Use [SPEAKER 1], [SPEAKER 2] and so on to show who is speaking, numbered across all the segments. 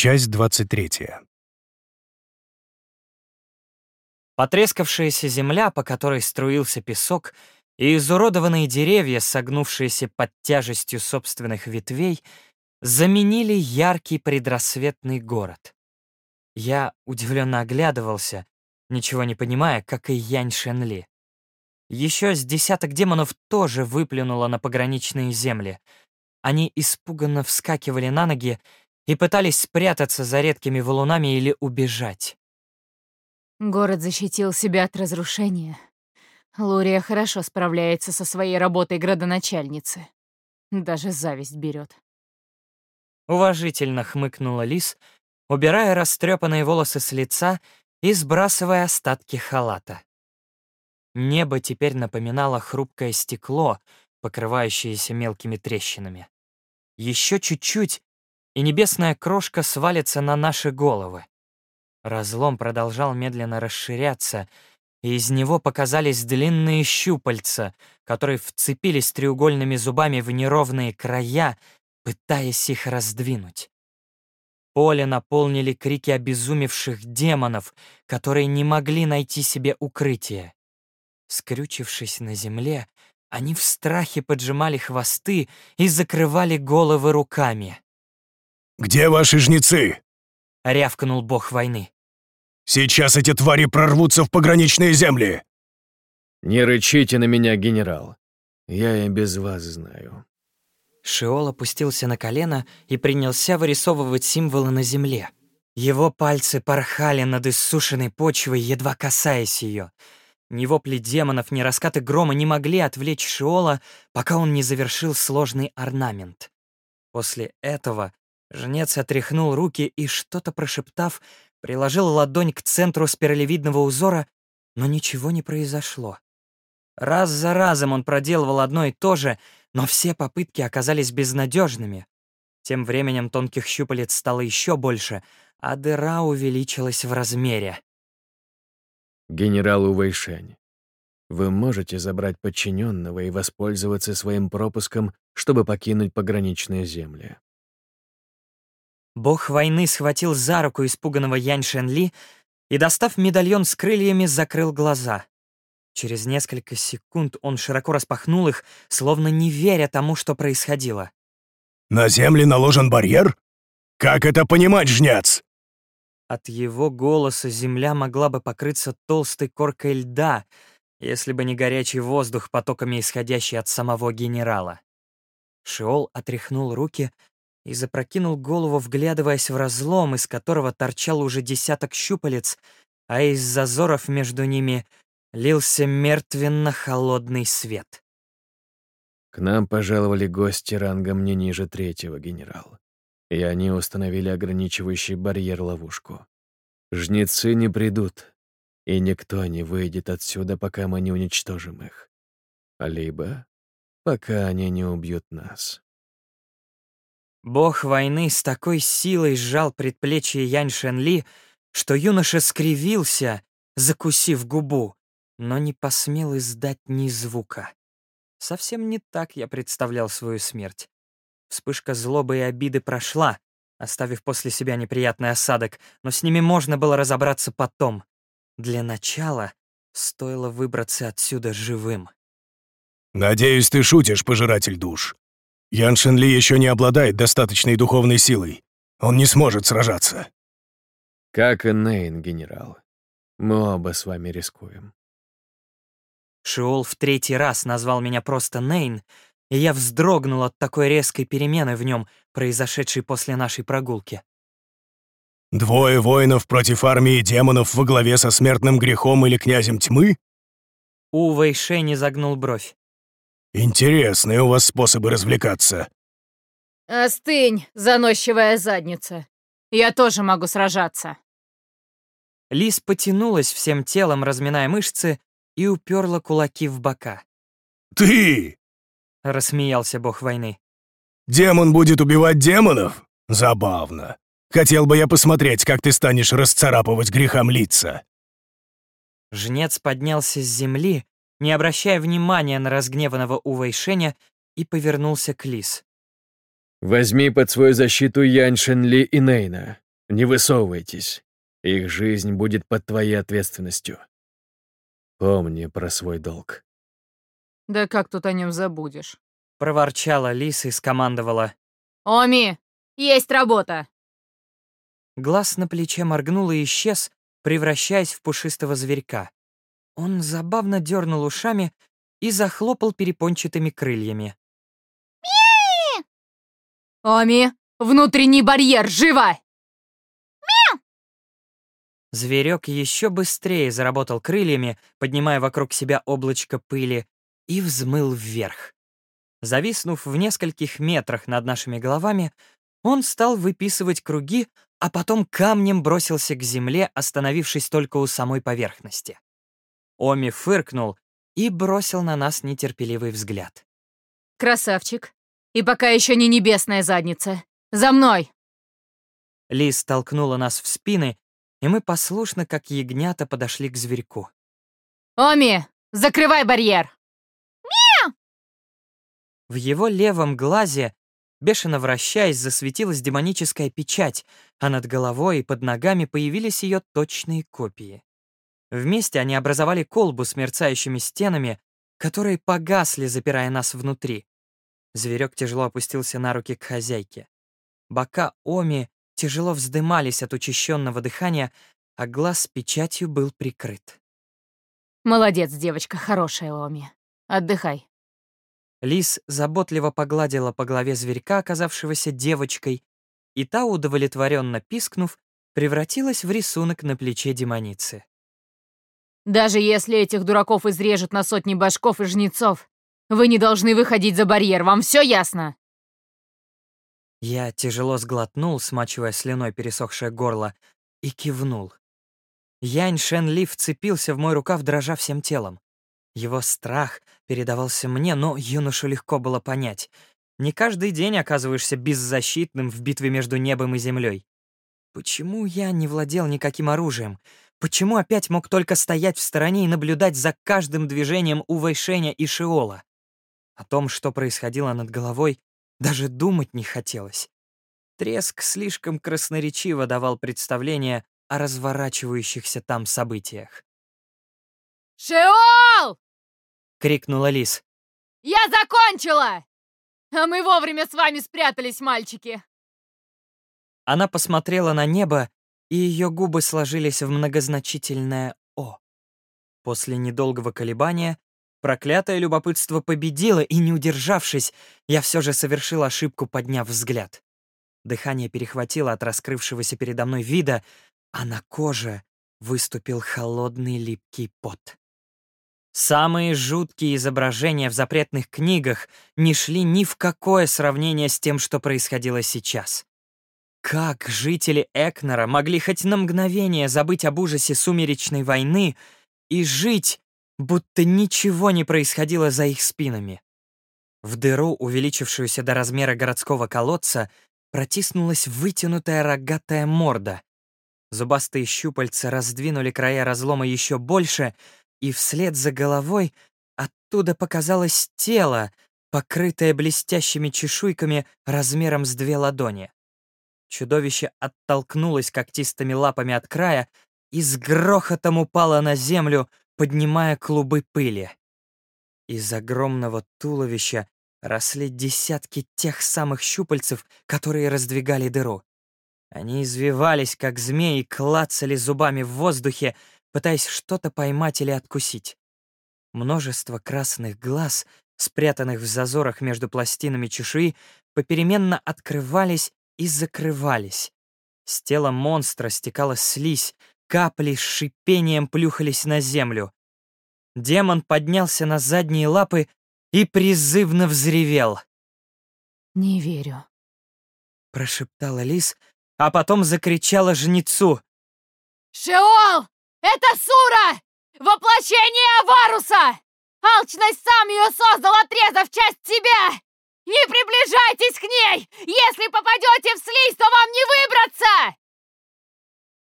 [SPEAKER 1] Часть 23.
[SPEAKER 2] Потрескавшаяся земля, по которой струился песок, и изуродованные деревья, согнувшиеся под тяжестью собственных ветвей, заменили яркий предрассветный город. Я удивленно оглядывался, ничего не понимая, как и Янь Шенли. Еще с десяток демонов тоже выплюнуло на пограничные земли. Они испуганно вскакивали на ноги и пытались спрятаться за редкими валунами или убежать.
[SPEAKER 3] Город защитил себя от разрушения. Лурия хорошо справляется со своей работой градоначальницы. Даже зависть берет.
[SPEAKER 2] Уважительно хмыкнула Лис, убирая растрепанные волосы с лица и сбрасывая остатки халата. Небо теперь напоминало хрупкое стекло, покрывающееся мелкими трещинами. Еще чуть-чуть, и небесная крошка свалится на наши головы. Разлом продолжал медленно расширяться, и из него показались длинные щупальца, которые вцепились треугольными зубами в неровные края, пытаясь их раздвинуть. Поле наполнили крики обезумевших демонов, которые не могли найти себе укрытие. Скрючившись на земле, они в страхе поджимали хвосты и закрывали головы руками.
[SPEAKER 1] «Где ваши жнецы?»
[SPEAKER 2] — рявкнул бог войны.
[SPEAKER 1] «Сейчас эти твари прорвутся в пограничные земли!»
[SPEAKER 4] «Не рычите на меня, генерал. Я и без вас знаю».
[SPEAKER 2] Шиол опустился на колено и принялся вырисовывать символы на земле. Его пальцы порхали над иссушенной почвой, едва касаясь ее. Ни вопли демонов, ни раскаты грома не могли отвлечь Шиола, пока он не завершил сложный орнамент. После этого Жнец отряхнул руки и, что-то прошептав, приложил ладонь к центру спиралевидного узора, но ничего не произошло. Раз за разом он проделывал одно и то же, но все попытки оказались безнадежными. Тем временем тонких щупалец стало еще больше, а дыра увеличилась в размере.
[SPEAKER 4] «Генерал Увайшень, вы можете забрать подчиненного и воспользоваться своим пропуском, чтобы покинуть пограничные земли.
[SPEAKER 2] Бог войны схватил за руку испуганного Янь Шенли и, достав медальон с крыльями, закрыл глаза. Через несколько секунд он широко распахнул их, словно не веря тому, что происходило.
[SPEAKER 1] «На земле наложен барьер? Как это понимать, жнец?»
[SPEAKER 2] От его голоса земля могла бы покрыться толстой коркой льда, если бы не горячий воздух, потоками исходящий от самого генерала. Шиол отряхнул руки, и запрокинул голову, вглядываясь в разлом, из которого торчал уже десяток щупалец, а из зазоров между ними лился мертвенно-холодный свет.
[SPEAKER 4] «К нам пожаловали гости рангом не ниже третьего, генерал, и они установили ограничивающий барьер-ловушку. Жнецы не придут, и никто не выйдет отсюда, пока мы не уничтожим их. Либо пока они не убьют нас».
[SPEAKER 2] Бог войны с такой силой сжал предплечье Янь Шенли, что юноша скривился, закусив губу, но не посмел издать ни звука. Совсем не так я представлял свою смерть. Вспышка злобы и обиды прошла, оставив после себя неприятный осадок, но с ними можно было разобраться потом. Для начала стоило выбраться отсюда живым.
[SPEAKER 1] «Надеюсь, ты шутишь, пожиратель душ», Ян Шенли еще не обладает достаточной духовной силой. Он не сможет сражаться.
[SPEAKER 4] Как и Нейн, генерал. Мы оба с вами рискуем.
[SPEAKER 2] Шиол в третий раз назвал меня просто Нейн, и я вздрогнул от такой резкой перемены в нем, произошедшей после нашей прогулки.
[SPEAKER 1] «Двое воинов против армии демонов во главе со смертным грехом или князем тьмы?»
[SPEAKER 2] У Вэйше не загнул бровь.
[SPEAKER 1] Интересные у вас способы развлекаться.
[SPEAKER 3] Остынь, заносчивая задница. Я тоже могу сражаться.
[SPEAKER 2] Лис потянулась всем телом, разминая мышцы, и уперла кулаки в бока.
[SPEAKER 1] «Ты!»
[SPEAKER 2] — рассмеялся бог войны.
[SPEAKER 1] «Демон будет убивать демонов? Забавно. Хотел бы я посмотреть, как ты станешь расцарапывать грехам лица».
[SPEAKER 2] Жнец поднялся с земли, не обращая внимания на разгневанного Увайшеня, и повернулся к Лис.
[SPEAKER 4] «Возьми под свою защиту Янь Шенли и Нейна. Не высовывайтесь. Их жизнь будет под твоей ответственностью. Помни про свой долг.
[SPEAKER 3] Да как тут о нем забудешь?
[SPEAKER 2] Проворчала Лис и скомандовала.
[SPEAKER 3] Оми, есть работа.
[SPEAKER 2] Глаз на плече моргнул и исчез, превращаясь в пушистого зверька. Он забавно дернул ушами и захлопал перепончатыми крыльями.
[SPEAKER 3] Оми, внутренний барьер, живо!
[SPEAKER 2] Зверек еще быстрее заработал крыльями, поднимая вокруг себя облачко пыли, и взмыл вверх. Зависнув в нескольких метрах над нашими головами, он стал выписывать круги, а потом камнем бросился к земле, остановившись только у самой поверхности. Оми фыркнул и бросил на нас нетерпеливый взгляд.
[SPEAKER 3] Красавчик. И пока еще не небесная задница. За мной!
[SPEAKER 2] Лис толкнула нас в спины, и мы послушно, как ягнята, подошли к зверьку.
[SPEAKER 3] Оми, закрывай барьер!
[SPEAKER 2] В его левом глазе, бешено вращаясь, засветилась демоническая печать, а над головой и под ногами появились ее точные копии. Вместе они образовали колбу с мерцающими стенами, которые погасли, запирая нас внутри. Зверек тяжело опустился на руки к хозяйке. Бока Оми тяжело вздымались от учащенного дыхания, а глаз печатью был прикрыт.
[SPEAKER 3] Молодец, девочка, хорошая, Оми. Отдыхай.
[SPEAKER 2] Лис заботливо погладила по голове зверька, оказавшегося девочкой, и та, удовлетворенно пискнув, превратилась в рисунок на плече демоницы.
[SPEAKER 3] Даже если этих дураков изрежут на сотни башков и жнецов, вы не должны выходить за барьер, вам все ясно?
[SPEAKER 2] Я тяжело сглотнул, смачивая слюной пересохшее горло, и кивнул. Янь Шен Ли вцепился в мой рукав, дрожа всем телом. Его страх передавался мне, но юношу легко было понять. Не каждый день оказываешься беззащитным в битве между небом и землей. Почему я не владел никаким оружием? Почему опять мог только стоять в стороне и наблюдать за каждым движением у Вэйшеня и Шиола? О том, что происходило над головой, даже думать не хотелось. Треск слишком красноречиво давал представление о разворачивающихся там событиях.
[SPEAKER 3] Шеол!
[SPEAKER 2] — крикнула Лис.
[SPEAKER 3] Я закончила! А мы вовремя с вами спрятались, мальчики.
[SPEAKER 2] Она посмотрела на небо, и ее губы сложились в многозначительное «О». После недолгого колебания проклятое любопытство победило, и, не удержавшись, я все же совершил ошибку, подняв взгляд. Дыхание перехватило от раскрывшегося передо мной вида, а на коже выступил холодный липкий пот. Самые жуткие изображения в запретных книгах не шли ни в какое сравнение с тем, что происходило сейчас. Как жители Экнера могли хоть на мгновение забыть об ужасе сумеречной войны и жить, будто ничего не происходило за их спинами? В дыру, увеличившуюся до размера городского колодца, протиснулась вытянутая рогатая морда. Зубастые щупальца раздвинули края разлома еще больше, и вслед за головой оттуда показалось тело, покрытое блестящими чешуйками размером с две ладони. Чудовище оттолкнулось когтистыми лапами от края и с грохотом упало на землю, поднимая клубы пыли. Из огромного туловища росли десятки тех самых щупальцев, которые раздвигали дыру. Они извивались, как змеи, клацали зубами в воздухе, пытаясь что-то поймать или откусить. Множество красных глаз, спрятанных в зазорах между пластинами чешуи, попеременно открывались и закрывались. С тела монстра стекала слизь, капли с шипением плюхались на землю. Демон поднялся на задние лапы и призывно взревел.
[SPEAKER 3] «Не верю», —
[SPEAKER 2] прошептала лис, а потом закричала жнецу.
[SPEAKER 3] «Шеол! Это Сура! Воплощение Аваруса! Алчность сам ее создал, отрезав часть себя! Не приближайтесь к ней! Если попадете в слизь, то вам не выбраться!»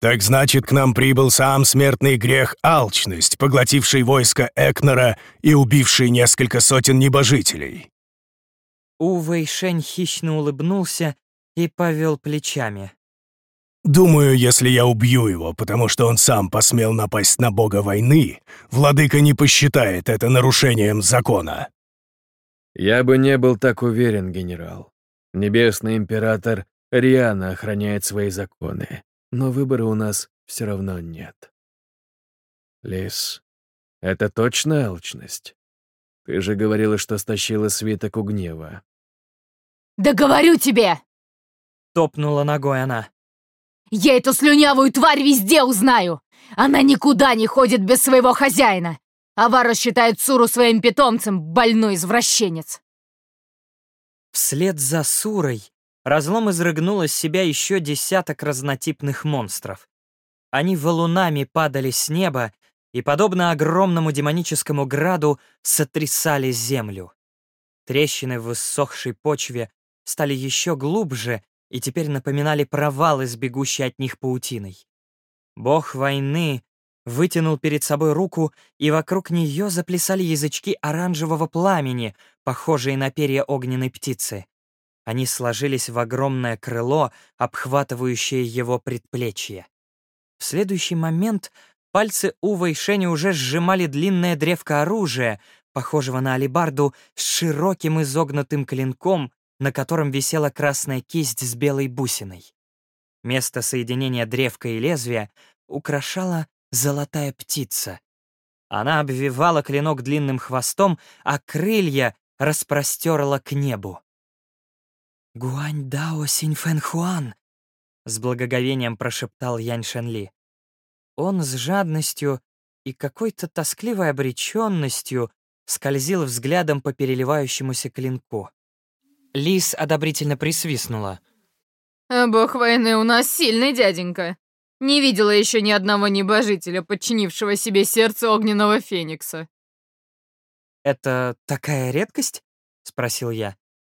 [SPEAKER 1] «Так значит, к нам прибыл сам смертный грех алчность, поглотивший войско Экнера и убивший несколько сотен небожителей».
[SPEAKER 2] Увэй Шень хищно улыбнулся и повел плечами.
[SPEAKER 1] Думаю, если я убью его, потому что он сам посмел напасть на бога войны, владыка не посчитает это нарушением закона».
[SPEAKER 4] «Я бы не был так уверен, генерал. Небесный император Риана охраняет свои законы, но выбора у нас все равно нет». «Лис, это точно алчность? Ты же говорила, что стащила свиток у гнева».
[SPEAKER 3] «Да говорю тебе!»
[SPEAKER 2] Топнула ногой она.
[SPEAKER 3] Я эту слюнявую тварь везде узнаю! Она никуда не ходит без своего хозяина! Авара считает Суру своим питомцем, больной извращенец!»
[SPEAKER 2] Вслед за Сурой разлом изрыгнул из себя еще десяток разнотипных монстров. Они валунами падали с неба и, подобно огромному демоническому граду, сотрясали землю. Трещины в иссохшей почве стали еще глубже и теперь напоминали провалы с бегущей от них паутиной. Бог войны вытянул перед собой руку, и вокруг нее заплясали язычки оранжевого пламени, похожие на перья огненной птицы. Они сложились в огромное крыло, обхватывающее его предплечье. В следующий момент пальцы Ува и Шени уже сжимали длинное древко оружия, похожего на алебарду с широким изогнутым клинком, на котором висела красная кисть с белой бусиной. Место соединения древка и лезвия украшала золотая птица. Она обвивала клинок длинным хвостом, а крылья распростерла к небу. «Гуань дао синь фэн хуан», — с благоговением прошептал Янь Шенли. Он с жадностью и какой-то тоскливой обреченностью скользил взглядом по переливающемуся клинку. Лис одобрительно присвистнула.
[SPEAKER 3] «А бог войны у нас сильный дяденька. Не видела еще ни одного небожителя, подчинившего себе сердце огненного феникса».
[SPEAKER 2] «Это такая редкость?» — спросил я.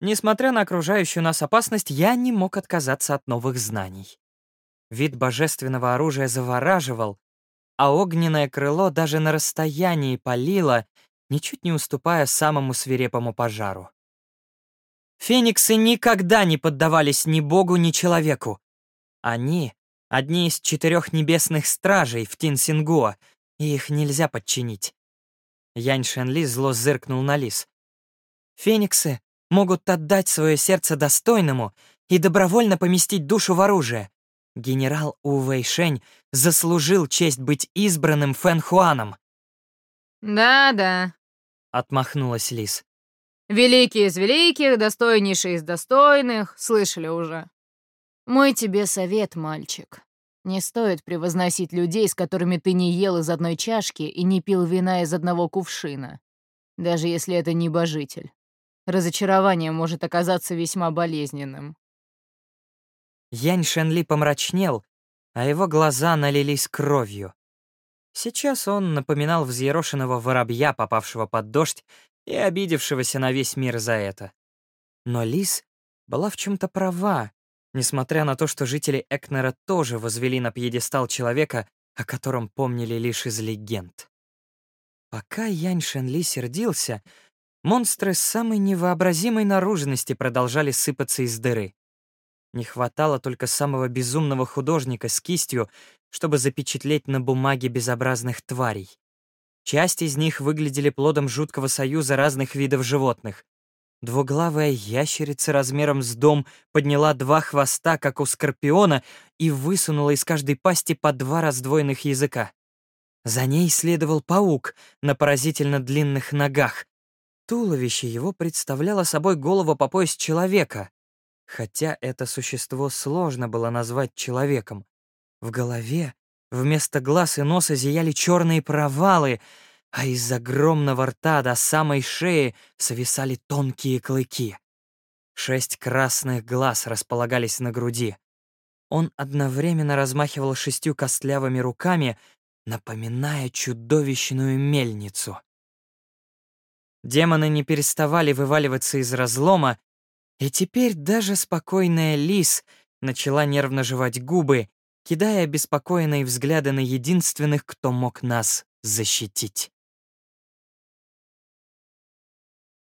[SPEAKER 2] Несмотря на окружающую нас опасность, я не мог отказаться от новых знаний. Вид божественного оружия завораживал, а огненное крыло даже на расстоянии палило, ничуть не уступая самому свирепому пожару. Фениксы никогда не поддавались ни богу, ни человеку. Они — одни из четырех небесных стражей в Тинсингуа, и их нельзя подчинить. Янь Шенли зло зыркнул на лис. Фениксы могут отдать свое сердце достойному и добровольно поместить душу в оружие. Генерал У Вэйшень заслужил честь быть избранным Фэн Хуаном.
[SPEAKER 3] «Да-да», —
[SPEAKER 2] отмахнулась Лис.
[SPEAKER 3] Великий из великих, достойнейший из достойных, слышали уже. Мой тебе совет, мальчик. Не стоит превозносить людей, с которыми ты не ел из одной чашки и не пил вина из одного кувшина, даже если это небожитель. Разочарование может оказаться весьма болезненным.
[SPEAKER 2] Янь Шенли помрачнел, а его глаза налились кровью. Сейчас он напоминал взъерошенного воробья, попавшего под дождь и обидевшегося на весь мир за это. Но Лис была в чем-то права, несмотря на то, что жители Экнера тоже возвели на пьедестал человека, о котором помнили лишь из легенд. Пока Янь Шенли сердился, монстры самой невообразимой наружности продолжали сыпаться из дыры. Не хватало только самого безумного художника с кистью, чтобы запечатлеть на бумаге безобразных тварей. Часть из них выглядели плодом жуткого союза разных видов животных. Двуглавая ящерица размером с дом подняла два хвоста, как у скорпиона, и высунула из каждой пасти по два раздвоенных языка. За ней следовал паук на поразительно длинных ногах. Туловище его представляло собой голову по пояс человека, хотя это существо сложно было назвать человеком. В голове Вместо глаз и носа зияли черные провалы, а из огромного рта до самой шеи свисали тонкие клыки. Шесть красных глаз располагались на груди. Он одновременно размахивал шестью костлявыми руками, напоминая чудовищную мельницу. Демоны не переставали вываливаться из разлома, и теперь даже спокойная лис начала нервно жевать губы кидая обеспокоенные взгляды на единственных, кто мог нас защитить.